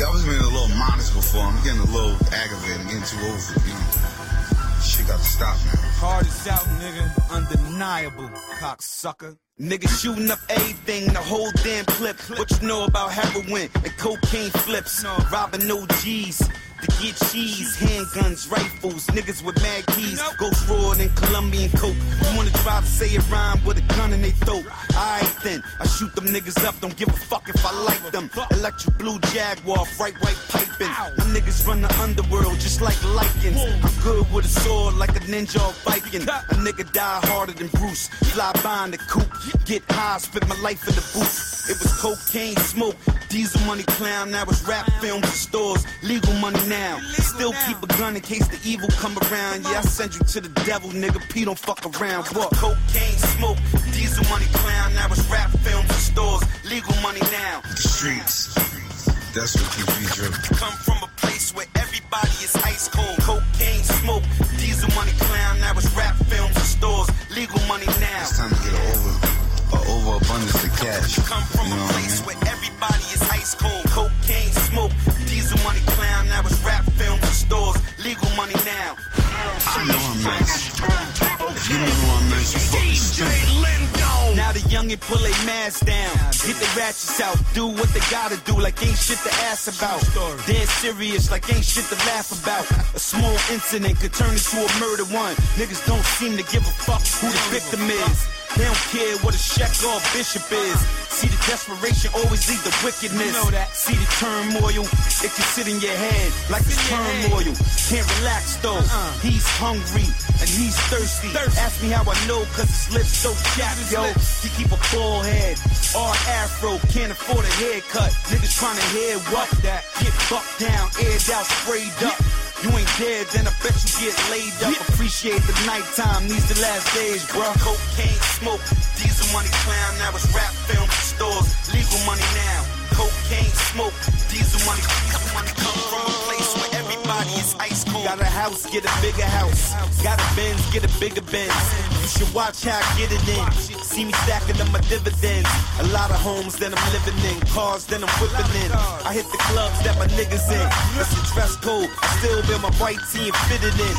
I was being a little modest before. I'm getting a little aggravated. I'm getting too over, you know. Shit got to stop now. Hard is out, nigga. Undeniable, cocksucker. Niggas shooting up everything, the whole damn clip. What you know about heroin and cocaine flips? Robbing no G's to get cheese, handguns, rifles, niggas with mad keys. Ghost road in Colombian coke. You wanna try to say a rhyme with a gun in they throat? Alright then, I shoot them niggas up, don't give a fuck if I like them. Electric blue Jaguar, bright white piping. My niggas run the underworld just like Lycans. I'm good with a sword like a ninja or Viking. A nigga die harder than Bruce. Fly by in the coupe, get high, spit my life in the booth. It was cocaine smoke, diesel money clown. Now it's rap films and stores, legal money now. Still keep a gun in case the evil come around. Yeah, I send you to the devil, nigga. P don't fuck around. What? Cocaine smoke, diesel money clown. Now it's rap films and stores, legal money now. The streets. That's what keeps me driven. Come from a place where everybody is ice cold. Cocaine smoke, diesel money clown. Come you know a I place where everybody is ice cold. Cocaine smoke, diesel money clown. Now it's rap films and stores, legal money now. I know I'm nice. If you don't know I'm nice, you fucking stupid. Now the youngin' pull their mask down, get the ratchets out, do what they gotta do, like ain't shit to ask about. Dead serious, like ain't shit to laugh about. A small incident could turn into a murder one. Niggas don't seem to give a fuck who the victim is. They don't care what a check or a bishop is. See the desperation always lead to wickedness. You know that. See the turmoil, it can sit in your head like it's turmoil. Can't relax though. Uh-uh. He's hungry and he's thirsty. Ask me how I know, cause his lips so chapped, yo. He keep a bald head, all afro, can't afford a haircut. Niggas trying to hear what? That get bucked down, aired out, sprayed up. You ain't dead, then I bet you get laid up. Appreciate the nighttime, these the last days, bro. Cocaine smoke, diesel money clown. Now it's rap film stores, legal money now. Cocaine smoke, diesel money, diesel money. Come from a place where everybody is ice cold. Got a house, get a bigger house. Got a Benz, get a bigger Benz. You should watch how I get it in. See me stacking up my dividends. A lot of homes that I'm living in, cars that I'm whipping in. I hit the clubs that my niggas in. It's a dress code. I still wear my white tee and fit it in.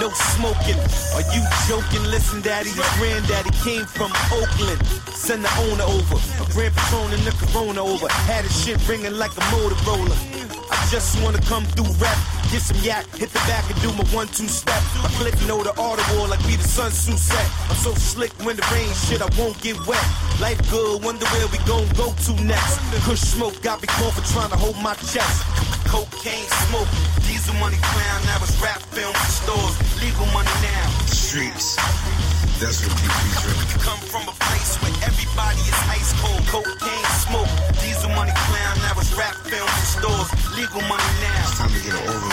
No smoking. Are you joking? Listen, daddy, your granddaddy came from Oakland. Send the owner over. A Grand Patron and the Corona over. Had his shit ringing like a Motorola. I just wanna come through rap, get some yak, hit the back and do my one-two step. My click know the audible like we the sun suit set. I'm so slick when the rain shit, I won't get wet. Life good, wonder where we gon' go to next. Kush smoke got me going for trying to hold my chest. Cocaine smoke, diesel money clown, now it's rap film and stores, legal money now. Streets. That's what keeps me driven. Come from a place where everybody is ice cold. Cocaine smoke, diesel money clown, now it's rap film and stores, legal money now. It's time to get an over,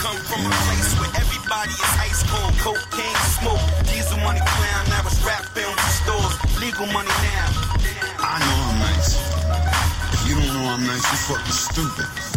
Come from a I place where everybody is ice cold. Cocaine smoke, diesel money clown. Films and stores. Legal money now. I know I'm nice. If you don't know I'm nice, you fucking stupid.